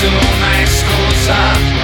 nessuna scusa.